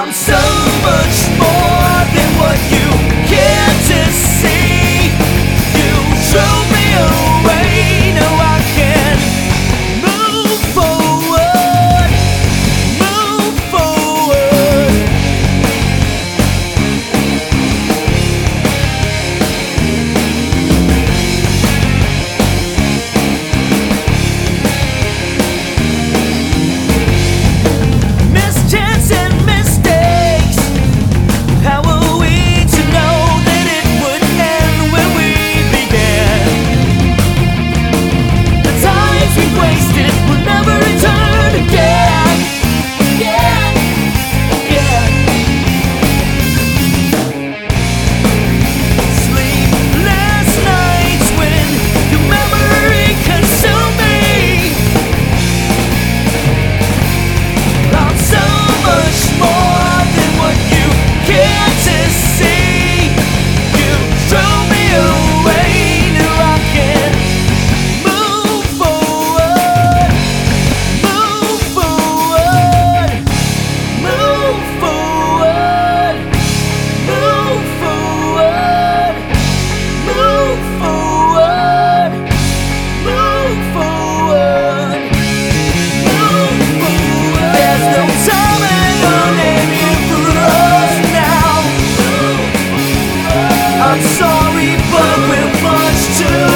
I'm so much more than what you care to see. You drove me away. we, both we're much too.